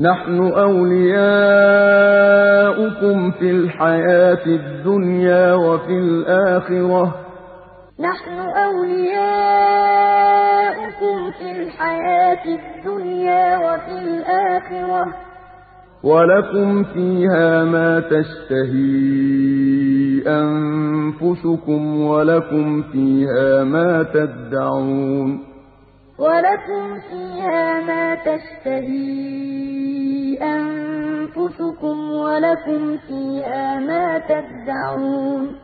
نَحْنُ أَوْلِيَاؤُكُمْ فِي الْحَيَاةِ الدُّنْيَا وَفِي الْآخِرَةِ ۖ. وَلَكُمْ فِيهَا مَا تَشْتَهِي أَنفُسُكُمْ وَلَكُمْ فِيهَا مَا تَدَّعُونَ. وَلَكُمْ فِيهَا مَا تَشْتَهِي أَنفُسُكُمْ وَلَكُمْ فِيهَا مَا تَدَّعُونَ